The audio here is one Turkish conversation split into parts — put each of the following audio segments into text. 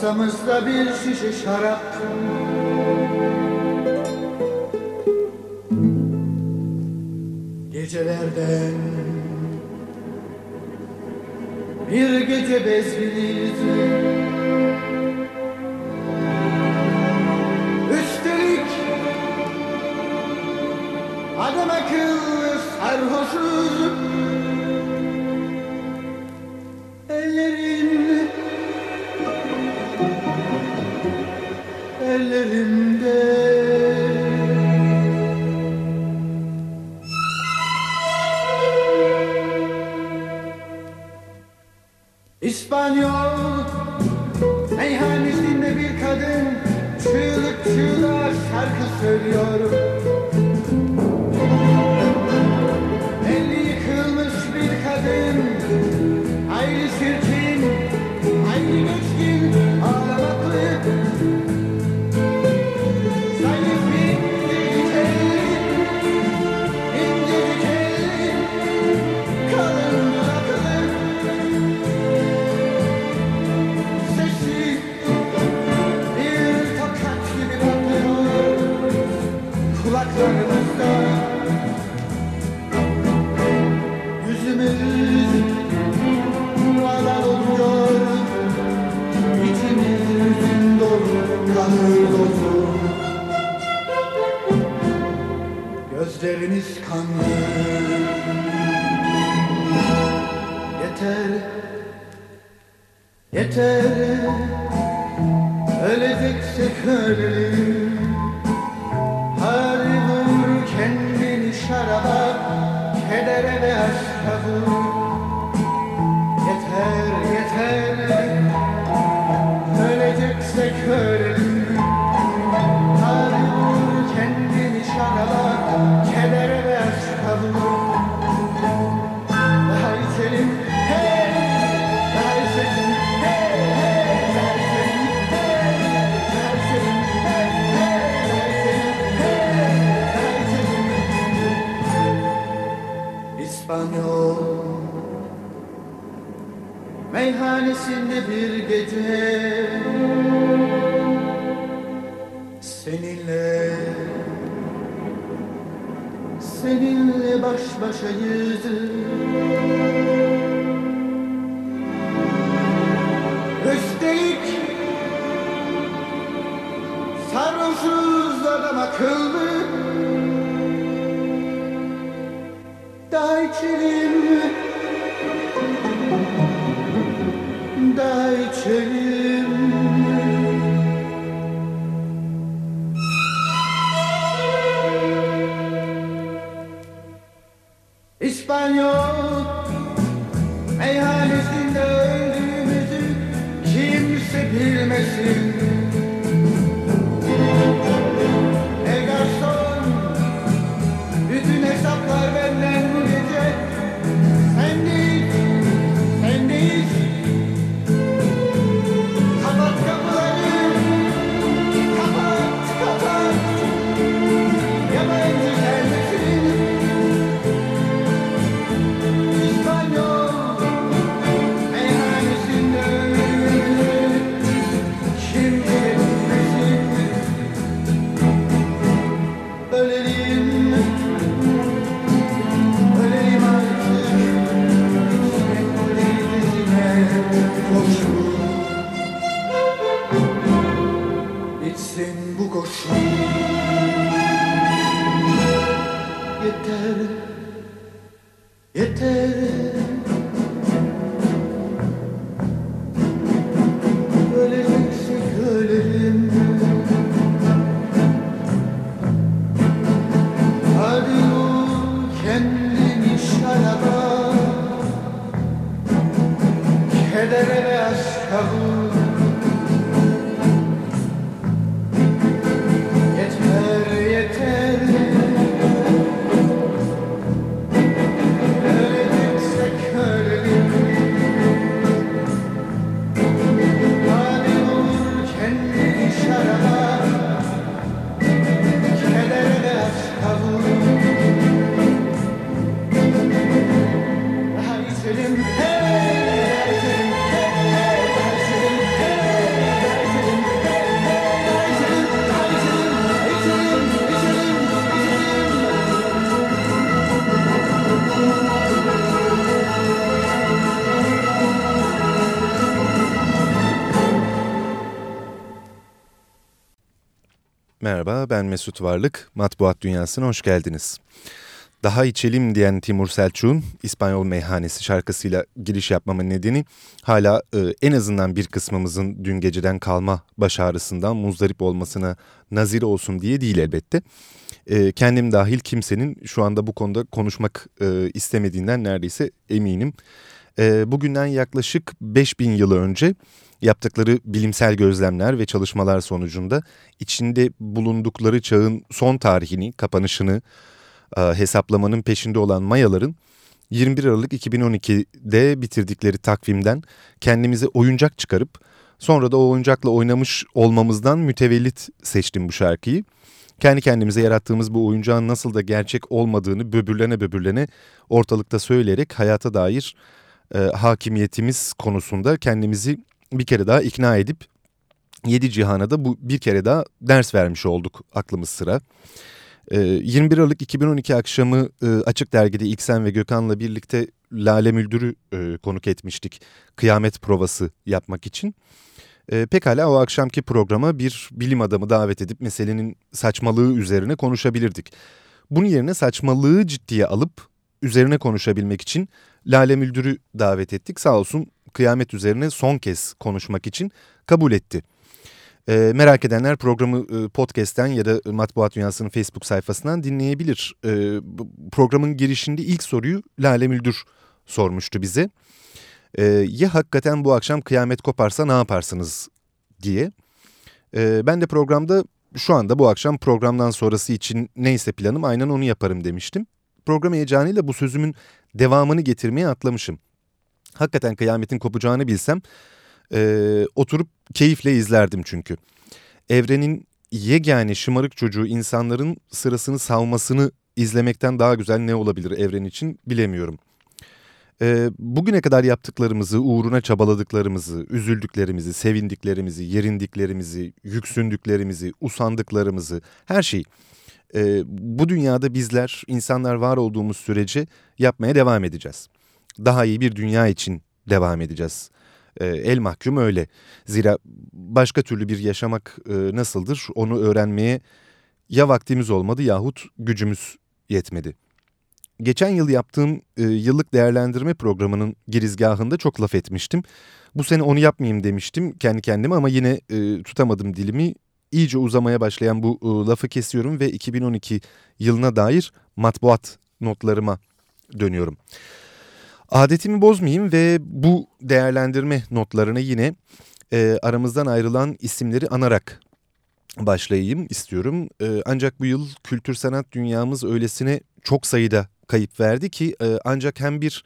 Masamızda bir şişe şarap. Gecelerden Bir gece bezginiz Üstelik Adam akıllı sarhoşuz. İspanyol meyhanesinde bir kadın çığlık çığlığa şarkı söylüyor. Elleriniz kanlı. Yeter Yeter. Öleceksek ölelim içinde bir gece. Seninle Seninle baş başayız. Üstelik Sarhoşuz adam akıllı. Daha içeri Espanhol. Ben Mesut Varlık. Matbuat Dünyası'na hoş geldiniz. Daha içelim diyen Timur Selçuk'un İspanyol Meyhanesi şarkısıyla giriş yapmamın nedeni hala e, en azından bir kısmımızın dün geceden kalma baş ağrısından muzdarip olmasına nazir olsun diye değil elbette. E, kendim dahil kimsenin şu anda bu konuda konuşmak e, istemediğinden neredeyse eminim. E, bugünden yaklaşık 5000 yıl önce yaptıkları bilimsel gözlemler ve çalışmalar sonucunda içinde bulundukları çağın son tarihini, kapanışını e, hesaplamanın peşinde olan Mayaların 21 Aralık 2012'de bitirdikleri takvimden kendimize oyuncak çıkarıp sonra da o oyuncakla oynamış olmamızdan mütevellit seçtim bu şarkıyı. Kendi kendimize yarattığımız bu oyuncağın nasıl da gerçek olmadığını böbürlene böbürlene ortalıkta söyleyerek hayata dair e, hakimiyetimiz konusunda kendimizi bir kere daha ikna edip yedi cihana da bu bir kere daha ders vermiş olduk aklımız sıra. 21 ee, Aralık 2012 akşamı e, Açık Dergi'de İksen ve Gökhan'la birlikte Lale Müldür'ü e, konuk etmiştik kıyamet provası yapmak için. E, pekala o akşamki programa bir bilim adamı davet edip meselenin saçmalığı üzerine konuşabilirdik. Bunun yerine saçmalığı ciddiye alıp üzerine konuşabilmek için Lale Müldür'ü davet ettik. Sağ olsun kıyamet üzerine son kez konuşmak için kabul etti. E, merak edenler programı e, podcast'ten ya da Matbuat Dünyası'nın Facebook sayfasından dinleyebilir. E, programın girişinde ilk soruyu Lale Müldür sormuştu bize. E, ya hakikaten bu akşam kıyamet koparsa ne yaparsınız diye. E, ben de programda şu anda bu akşam programdan sonrası için neyse planım aynen onu yaparım demiştim. Program heyecanıyla bu sözümün devamını getirmeye atlamışım. Hakikaten kıyametin kopacağını bilsem e, oturup keyifle izlerdim çünkü. Evrenin yegane şımarık çocuğu insanların sırasını savmasını izlemekten daha güzel ne olabilir evren için bilemiyorum. E, bugüne kadar yaptıklarımızı, uğruna çabaladıklarımızı, üzüldüklerimizi, sevindiklerimizi, yerindiklerimizi, yüksündüklerimizi, usandıklarımızı, her şeyi e, bu dünyada bizler, insanlar var olduğumuz sürece yapmaya devam edeceğiz. Daha iyi bir dünya için devam edeceğiz. E, el mahkum öyle. Zira başka türlü bir yaşamak e, nasıldır onu öğrenmeye ya vaktimiz olmadı yahut gücümüz yetmedi. Geçen yıl yaptığım e, yıllık değerlendirme programının girizgahında çok laf etmiştim. Bu sene onu yapmayayım demiştim kendi kendime ama yine e, tutamadım dilimi. İyice uzamaya başlayan bu e, lafı kesiyorum ve 2012 yılına dair matbuat notlarıma dönüyorum. Adetimi bozmayayım ve bu değerlendirme notlarını yine e, aramızdan ayrılan isimleri anarak başlayayım istiyorum. E, ancak bu yıl kültür sanat dünyamız öylesine çok sayıda kayıp verdi ki e, ancak hem bir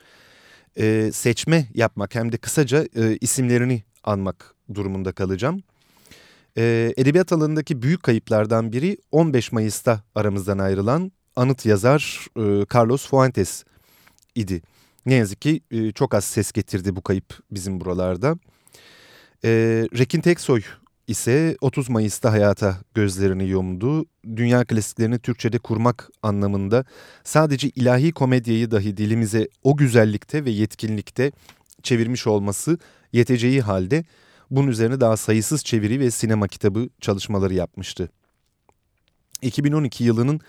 e, seçme yapmak hem de kısaca e, isimlerini anmak durumunda kalacağım. E, edebiyat alanındaki büyük kayıplardan biri 15 Mayıs'ta aramızdan ayrılan anıt yazar e, Carlos Fuentes idi. Ne yazık ki e, çok az ses getirdi bu kayıp bizim buralarda. E, Rekin Teksoy ise 30 Mayıs'ta hayata gözlerini yumdu. Dünya klasiklerini Türkçe'de kurmak anlamında sadece ilahi komedyayı dahi dilimize o güzellikte ve yetkinlikte çevirmiş olması yeteceği halde bunun üzerine daha sayısız çeviri ve sinema kitabı çalışmaları yapmıştı. 2012 yılının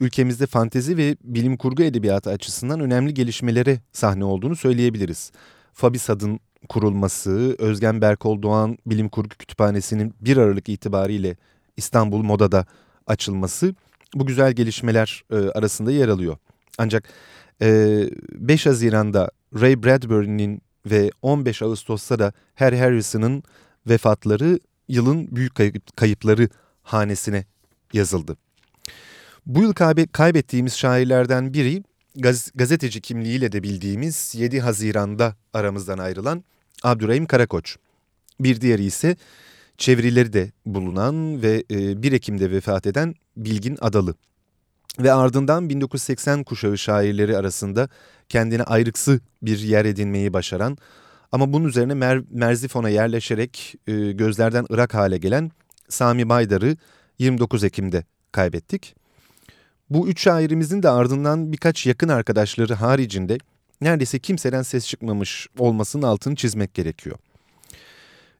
ülkemizde fantezi ve bilim kurgu edebiyatı açısından önemli gelişmelere sahne olduğunu söyleyebiliriz. Fabisat'ın kurulması, Özgen Berkol Doğan Bilim Kurgu Kütüphanesi'nin 1 Aralık itibariyle İstanbul Moda'da açılması bu güzel gelişmeler e, arasında yer alıyor. Ancak e, 5 Haziran'da Ray Bradbury'nin ve 15 Ağustos'ta da Harry Harrison'ın vefatları yılın büyük kayıpları hanesine yazıldı. Bu yıl kaybettiğimiz şairlerden biri gaz gazeteci kimliğiyle de bildiğimiz 7 Haziran'da aramızdan ayrılan Abdurrahim Karakoç. Bir diğeri ise çevirileri de bulunan ve 1 e, Ekim'de vefat eden Bilgin Adalı. Ve ardından 1980 kuşağı şairleri arasında kendine ayrıksı bir yer edinmeyi başaran ama bunun üzerine Mer Merzifon'a yerleşerek e, gözlerden ırak hale gelen Sami Baydar'ı 29 Ekim'de kaybettik. Bu üç şairimizin de ardından birkaç yakın arkadaşları haricinde neredeyse kimseden ses çıkmamış olmasının altını çizmek gerekiyor.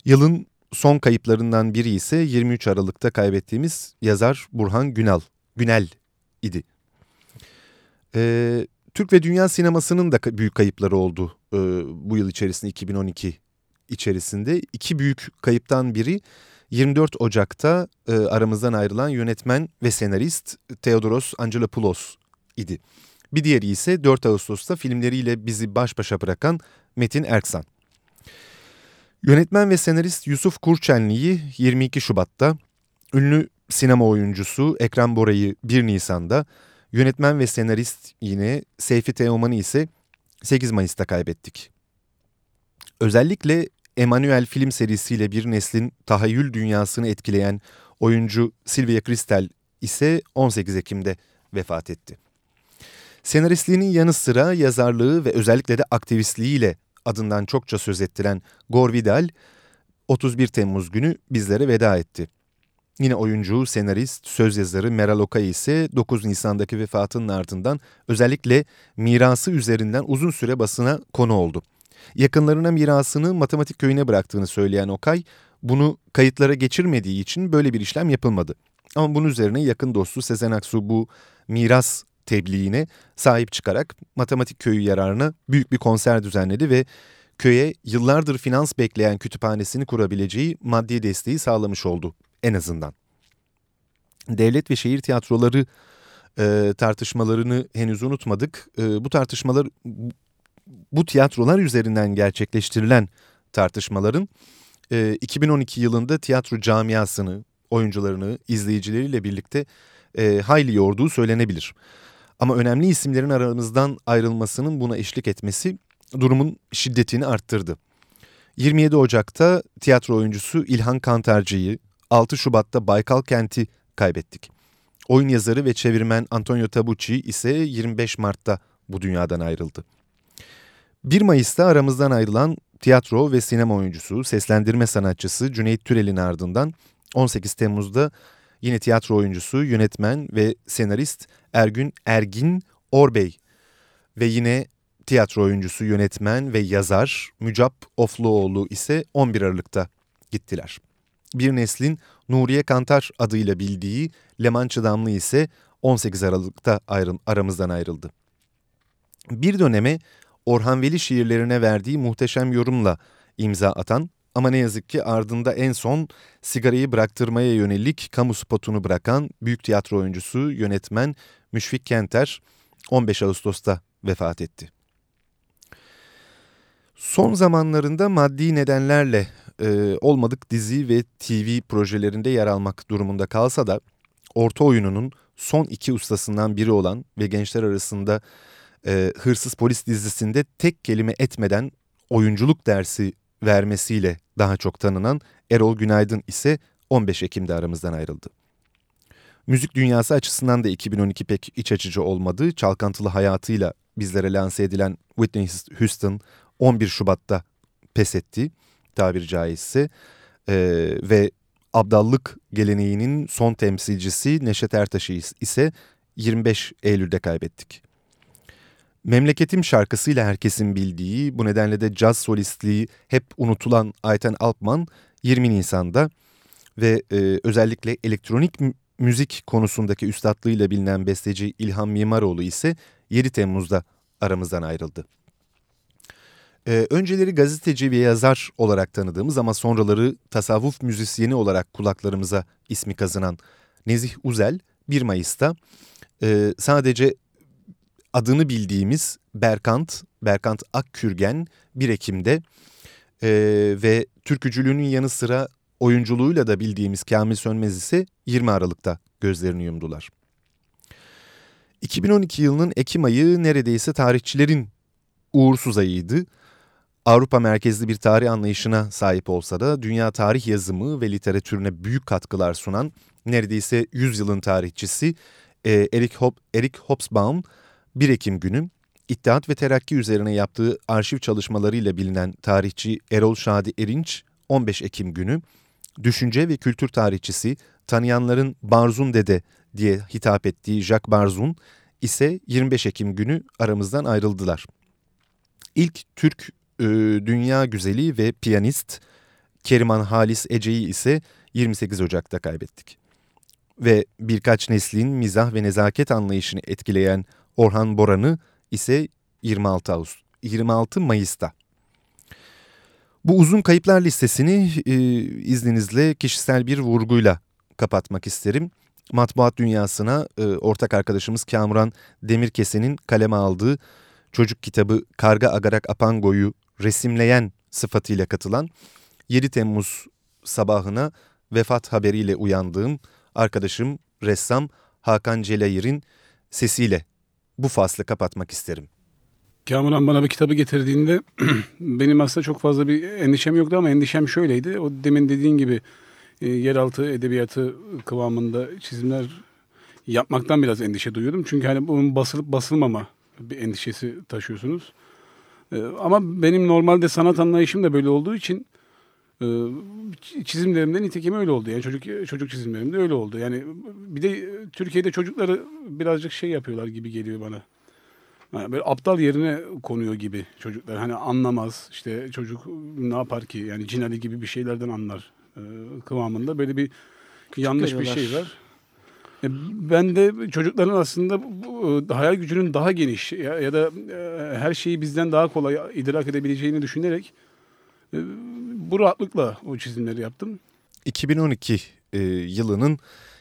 Yılın son kayıplarından biri ise 23 Aralık'ta kaybettiğimiz yazar Burhan Günal, Günel idi. Ee, Türk ve dünya sinemasının da büyük kayıpları oldu e, bu yıl içerisinde 2012 içerisinde. iki büyük kayıptan biri 24 Ocak'ta e, aramızdan ayrılan yönetmen ve senarist Theodoros Angelopoulos idi. Bir diğeri ise 4 Ağustos'ta filmleriyle bizi baş başa bırakan Metin Erksan. Yönetmen ve senarist Yusuf Kurçenli'yi 22 Şubat'ta, ünlü sinema oyuncusu Ekrem Bora'yı 1 Nisan'da, yönetmen ve senarist yine Seyfi Teoman'ı ise 8 Mayıs'ta kaybettik. Özellikle Emanuel film serisiyle bir neslin tahayyül dünyasını etkileyen oyuncu Sylvia Kristel ise 18 Ekim'de vefat etti. Senaristliğinin yanı sıra yazarlığı ve özellikle de aktivistliğiyle adından çokça söz ettiren Gore Vidal 31 Temmuz günü bizlere veda etti. Yine oyuncu, senarist, söz yazarı Meral Okay ise 9 Nisan'daki vefatının ardından özellikle mirası üzerinden uzun süre basına konu oldu. Yakınlarına mirasını matematik köyüne bıraktığını söyleyen Okay, bunu kayıtlara geçirmediği için böyle bir işlem yapılmadı. Ama bunun üzerine yakın dostu Sezen Aksu bu miras tebliğine sahip çıkarak matematik köyü yararına büyük bir konser düzenledi ve köye yıllardır finans bekleyen kütüphanesini kurabileceği maddi desteği sağlamış oldu en azından. Devlet ve şehir tiyatroları e, tartışmalarını henüz unutmadık. E, bu tartışmalar bu tiyatrolar üzerinden gerçekleştirilen tartışmaların e, 2012 yılında tiyatro camiasını, oyuncularını, izleyicileriyle birlikte e, hayli yorduğu söylenebilir. Ama önemli isimlerin aramızdan ayrılmasının buna eşlik etmesi durumun şiddetini arttırdı. 27 Ocak'ta tiyatro oyuncusu İlhan Kantarcı'yı, 6 Şubat'ta Baykal Kent'i kaybettik. Oyun yazarı ve çevirmen Antonio Tabucci ise 25 Mart'ta bu dünyadan ayrıldı. 1 Mayıs'ta aramızdan ayrılan tiyatro ve sinema oyuncusu, seslendirme sanatçısı Cüneyt Türel'in ardından 18 Temmuz'da yine tiyatro oyuncusu, yönetmen ve senarist Ergün Ergin Orbey ve yine tiyatro oyuncusu, yönetmen ve yazar Mücap Ofluoğlu ise 11 Aralık'ta gittiler. Bir neslin Nuriye Kantar adıyla bildiği Leman Çıdamlı ise 18 Aralık'ta ayrı, aramızdan ayrıldı. Bir döneme Orhan Veli şiirlerine verdiği muhteşem yorumla imza atan ama ne yazık ki ardında en son sigarayı bıraktırmaya yönelik kamu spotunu bırakan büyük tiyatro oyuncusu, yönetmen Müşfik Kenter 15 Ağustos'ta vefat etti. Son zamanlarında maddi nedenlerle e, olmadık dizi ve TV projelerinde yer almak durumunda kalsa da orta oyununun son iki ustasından biri olan ve gençler arasında e, Hırsız Polis dizisinde tek kelime etmeden oyunculuk dersi vermesiyle daha çok tanınan Erol Günaydın ise 15 Ekim'de aramızdan ayrıldı. Müzik dünyası açısından da 2012 pek iç açıcı olmadı. Çalkantılı hayatıyla bizlere lanse edilen Whitney Houston 11 Şubat'ta pes etti tabiri caizse ee, ve abdallık geleneğinin son temsilcisi Neşet Ertaş'ı ise 25 Eylül'de kaybettik. Memleketim şarkısıyla herkesin bildiği, bu nedenle de caz solistliği hep unutulan Ayten Alpman 20 Nisan'da ve e, özellikle elektronik müzik konusundaki üstadlığıyla bilinen besteci İlhan Mimaroğlu ise 7 Temmuz'da aramızdan ayrıldı. Ee, önceleri gazeteci ve yazar olarak tanıdığımız ama sonraları tasavvuf müzisyeni olarak kulaklarımıza ismi kazınan Nezih Uzel 1 Mayıs'ta e, sadece adını bildiğimiz Berkant, Berkant Akkürgen 1 Ekim'de e, ve türkücülüğünün yanı sıra oyunculuğuyla da bildiğimiz Kamil Sönmez ise 20 Aralık'ta gözlerini yumdular. 2012 yılının Ekim ayı neredeyse tarihçilerin uğursuz ayıydı. Avrupa merkezli bir tarih anlayışına sahip olsa da dünya tarih yazımı ve literatürüne büyük katkılar sunan neredeyse 100 yılın tarihçisi e, Eric, Eric Hobsbawm 1 Ekim günü İttihat ve Terakki üzerine yaptığı arşiv çalışmalarıyla bilinen tarihçi Erol Şadi Erinç 15 Ekim günü düşünce ve kültür tarihçisi tanıyanların Barzun Dede diye hitap ettiği Jacques Barzun ise 25 Ekim günü aramızdan ayrıldılar. İlk Türk e, dünya güzeli ve piyanist Keriman Halis Ece'yi ise 28 Ocak'ta kaybettik. Ve birkaç neslin mizah ve nezaket anlayışını etkileyen Orhan Boran'ı ise 26, Ağustos, 26 Mayıs'ta. Bu uzun kayıplar listesini e, izninizle kişisel bir vurguyla kapatmak isterim. Matbuat dünyasına e, ortak arkadaşımız Kamuran Demirkese'nin kaleme aldığı çocuk kitabı Karga Agarak Apango'yu resimleyen sıfatıyla katılan 7 Temmuz sabahına vefat haberiyle uyandığım arkadaşım ressam Hakan Celayir'in sesiyle bu faslı kapatmak isterim. Kamuran bana bir kitabı getirdiğinde benim aslında çok fazla bir endişem yoktu ama endişem şöyleydi. O demin dediğin gibi e, yeraltı edebiyatı kıvamında çizimler yapmaktan biraz endişe duyuyordum. Çünkü hani bunun basılıp basılmama bir endişesi taşıyorsunuz. E, ama benim normalde sanat anlayışım da böyle olduğu için e, çizimlerimde nitekim öyle oldu. Yani çocuk çocuk çizimlerimde öyle oldu. Yani bir de Türkiye'de çocukları birazcık şey yapıyorlar gibi geliyor bana. Yani böyle aptal yerine konuyor gibi çocuklar. Hani anlamaz işte çocuk ne yapar ki yani cinali gibi bir şeylerden anlar e, kıvamında böyle bir Küçük yanlış bir şey var. E, ben de çocukların aslında e, hayal gücünün daha geniş ya, da e, her şeyi bizden daha kolay idrak edebileceğini düşünerek bu rahatlıkla o çizimleri yaptım. 2012 e, yılının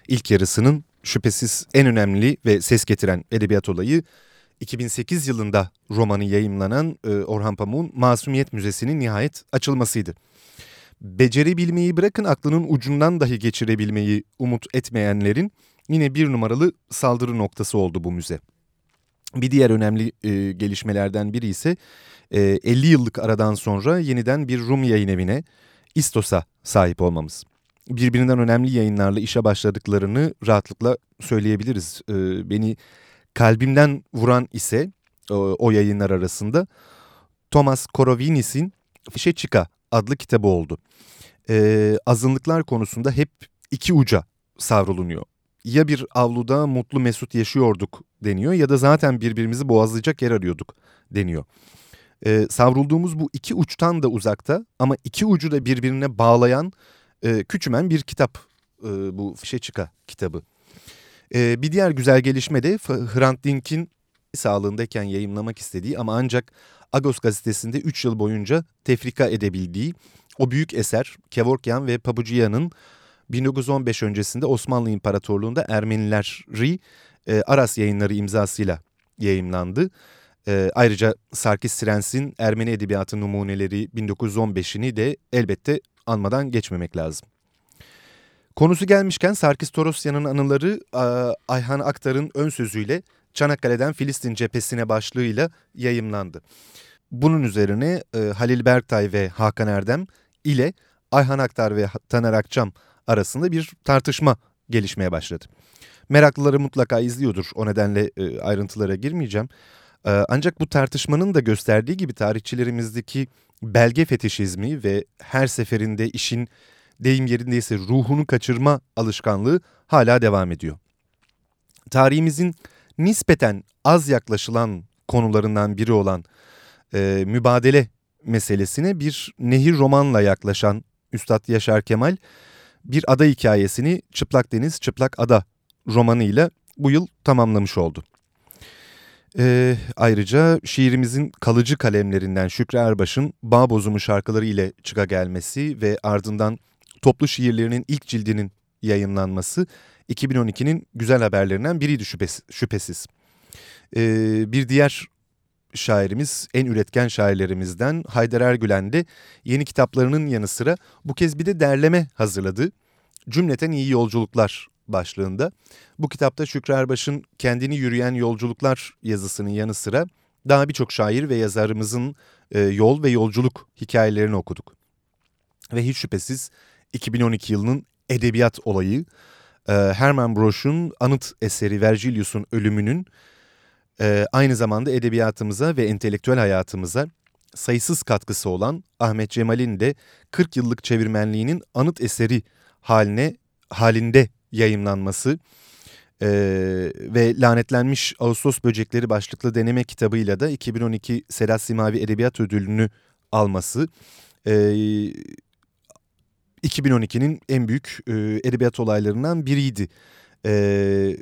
ilk yarısının şüphesiz en önemli ve ses getiren edebiyat olayı 2008 yılında romanı yayımlanan Orhan Pamuk'un Masumiyet Müzesi'nin nihayet açılmasıydı. Becerebilmeyi bırakın aklının ucundan dahi geçirebilmeyi umut etmeyenlerin yine bir numaralı saldırı noktası oldu bu müze. Bir diğer önemli e, gelişmelerden biri ise e, 50 yıllık aradan sonra yeniden bir Rum yayın evine İstos'a sahip olmamız. Birbirinden önemli yayınlarla işe başladıklarını rahatlıkla söyleyebiliriz. E, beni kalbimden vuran ise o, o yayınlar arasında Thomas Korovinis'in Fişe Çıka adlı kitabı oldu. Ee, azınlıklar konusunda hep iki uca savrulunuyor. Ya bir avluda mutlu mesut yaşıyorduk deniyor ya da zaten birbirimizi boğazlayacak yer arıyorduk deniyor. Ee, savrulduğumuz bu iki uçtan da uzakta ama iki ucu da birbirine bağlayan e, küçümen bir kitap e, bu Fişe Çıka kitabı. Ee, bir diğer güzel gelişme de Hrant Dink'in sağlığındayken yayınlamak istediği ama ancak Agos gazetesinde 3 yıl boyunca tefrika edebildiği o büyük eser Kevorkyan ve Pabuciya'nın 1915 öncesinde Osmanlı İmparatorluğu'nda Ermenileri e, Aras yayınları imzasıyla yayımlandı. E, ayrıca Sarkis Sirens'in Ermeni Edebiyatı Numuneleri 1915'ini de elbette anmadan geçmemek lazım. Konusu gelmişken Sarkis Torosyan'ın anıları Ayhan Aktar'ın ön sözüyle Çanakkale'den Filistin cephesine başlığıyla yayımlandı. Bunun üzerine e, Halil Berktay ve Hakan Erdem ile Ayhan Aktar ve Taner Akçam arasında bir tartışma gelişmeye başladı. Meraklıları mutlaka izliyordur o nedenle e, ayrıntılara girmeyeceğim. E, ancak bu tartışmanın da gösterdiği gibi tarihçilerimizdeki belge fetişizmi ve her seferinde işin deyim yerindeyse ruhunu kaçırma alışkanlığı hala devam ediyor. Tarihimizin nispeten az yaklaşılan konularından biri olan e, mübadele meselesine bir nehir romanla yaklaşan Üstad Yaşar Kemal bir ada hikayesini Çıplak Deniz Çıplak Ada romanıyla bu yıl tamamlamış oldu. E, ayrıca şiirimizin kalıcı kalemlerinden Şükrü Erbaş'ın Bağ Bozumu şarkıları ile çıka gelmesi ve ardından toplu şiirlerinin ilk cildinin yayınlanması 2012'nin güzel haberlerinden biriydi şüphesiz. şüphesiz. Ee, bir diğer şairimiz, en üretken şairlerimizden Haydar Ergülen de yeni kitaplarının yanı sıra bu kez bir de derleme hazırladı. Cümleten iyi Yolculuklar başlığında. Bu kitapta Şükrü Erbaş'ın kendini yürüyen yolculuklar yazısının yanı sıra daha birçok şair ve yazarımızın e, yol ve yolculuk hikayelerini okuduk. Ve hiç şüphesiz 2012 yılının edebiyat olayı e, Herman Broch'un anıt eseri Vergilius'un ölümünün e, aynı zamanda edebiyatımıza ve entelektüel hayatımıza sayısız katkısı olan Ahmet Cemal'in de 40 yıllık çevirmenliğinin anıt eseri haline halinde yayınlanması e, ve Lanetlenmiş Ağustos Böcekleri başlıklı deneme kitabıyla da 2012 Sedat Simavi Edebiyat Ödülünü alması e, 2012'nin en büyük e, edebiyat olaylarından biriydi. E,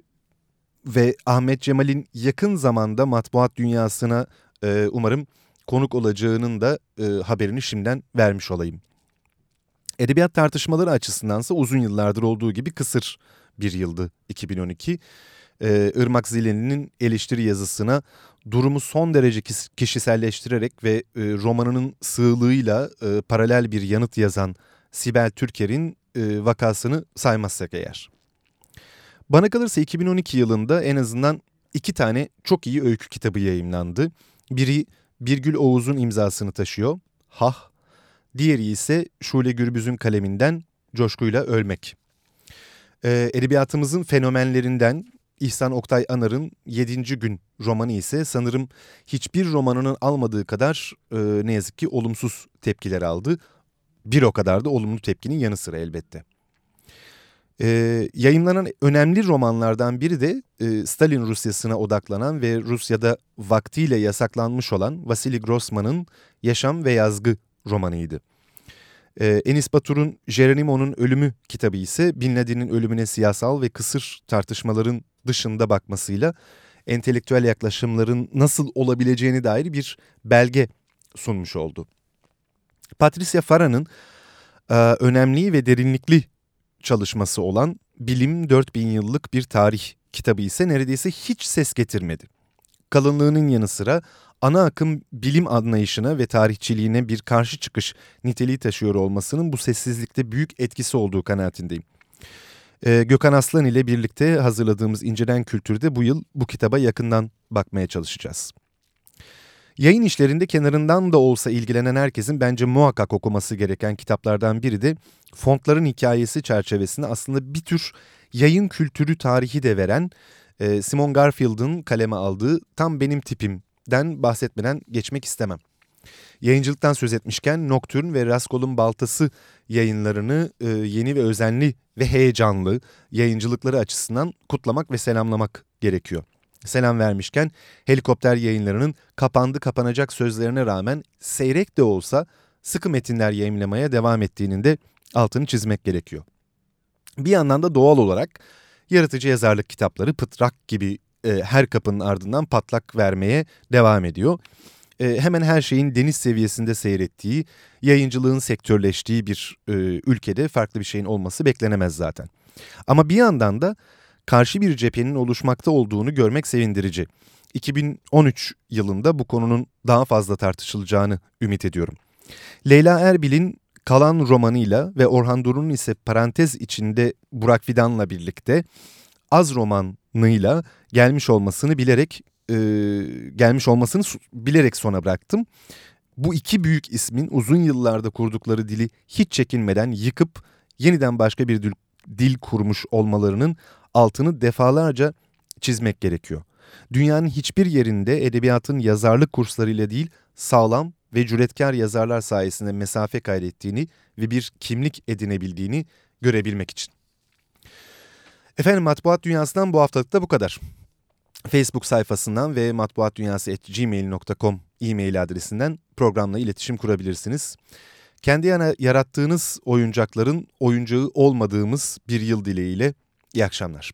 ve Ahmet Cemal'in yakın zamanda matbuat dünyasına e, umarım konuk olacağının da e, haberini şimdiden vermiş olayım. Edebiyat tartışmaları açısındansa uzun yıllardır olduğu gibi kısır bir yıldı 2012. Ee, Irmak Zileni'nin eleştiri yazısına durumu son derece kişiselleştirerek ve e, romanının sığlığıyla e, paralel bir yanıt yazan Sibel Türker'in e, vakasını saymazsak eğer. Bana kalırsa 2012 yılında en azından iki tane çok iyi öykü kitabı yayımlandı. Biri Birgül Oğuz'un imzasını taşıyor. Hah. Diğeri ise Şule Gürbüz'ün kaleminden Coşkuyla Ölmek. Ee, edebiyatımızın fenomenlerinden İhsan Oktay Anar'ın 7. Gün romanı ise sanırım hiçbir romanının almadığı kadar e, ne yazık ki olumsuz tepkiler aldı. Bir o kadar da olumlu tepkinin yanı sıra elbette. Ee, yayınlanan önemli romanlardan biri de e, Stalin Rusyası'na odaklanan ve Rusya'da vaktiyle yasaklanmış olan Vasily Grossman'ın Yaşam ve Yazgı romanıydı. Ee, Enis Batur'un Geronimo'nun Ölümü kitabı ise Bin Laden'in ölümüne siyasal ve kısır tartışmaların dışında bakmasıyla entelektüel yaklaşımların nasıl olabileceğini dair bir belge sunmuş oldu. Patricia Farah'nın e, önemli ve derinlikli çalışması olan Bilim 4000 Yıllık Bir Tarih kitabı ise neredeyse hiç ses getirmedi. Kalınlığının yanı sıra ana akım bilim anlayışına ve tarihçiliğine bir karşı çıkış niteliği taşıyor olmasının bu sessizlikte büyük etkisi olduğu kanaatindeyim. Ee, Gökhan Aslan ile birlikte hazırladığımız İncelen Kültür'de bu yıl bu kitaba yakından bakmaya çalışacağız. Yayın işlerinde kenarından da olsa ilgilenen herkesin bence muhakkak okuması gereken kitaplardan biri de Fontların Hikayesi çerçevesinde aslında bir tür yayın kültürü tarihi de veren e, Simon Garfield'ın kaleme aldığı Tam Benim Tipim'den bahsetmeden geçmek istemem. Yayıncılıktan söz etmişken Nocturne ve Raskol'un Baltası yayınlarını e, yeni ve özenli ve heyecanlı yayıncılıkları açısından kutlamak ve selamlamak gerekiyor. Selam vermişken helikopter yayınlarının kapandı kapanacak sözlerine rağmen seyrek de olsa sıkı metinler yayınlamaya devam ettiğinin de altını çizmek gerekiyor. Bir yandan da doğal olarak yaratıcı yazarlık kitapları pıtrak gibi e, her kapının ardından patlak vermeye devam ediyor. E, hemen her şeyin deniz seviyesinde seyrettiği, yayıncılığın sektörleştiği bir e, ülkede farklı bir şeyin olması beklenemez zaten. Ama bir yandan da karşı bir cephenin oluşmakta olduğunu görmek sevindirici. 2013 yılında bu konunun daha fazla tartışılacağını ümit ediyorum. Leyla Erbil'in Kalan romanıyla ve Orhan Durun'un ise parantez içinde Burak Fidan'la birlikte Az romanıyla gelmiş olmasını bilerek e, gelmiş olmasını bilerek sona bıraktım. Bu iki büyük ismin uzun yıllarda kurdukları dili hiç çekinmeden yıkıp yeniden başka bir dil, dil kurmuş olmalarının altını defalarca çizmek gerekiyor. Dünyanın hiçbir yerinde edebiyatın yazarlık kurslarıyla değil sağlam ve cüretkar yazarlar sayesinde mesafe kaydettiğini ve bir kimlik edinebildiğini görebilmek için. Efendim Matbuat Dünyası'ndan bu haftalık da bu kadar. Facebook sayfasından ve matbuatdunyası.gmail.com e-mail adresinden programla iletişim kurabilirsiniz. Kendi yana yarattığınız oyuncakların oyuncağı olmadığımız bir yıl dileğiyle iyi akşamlar.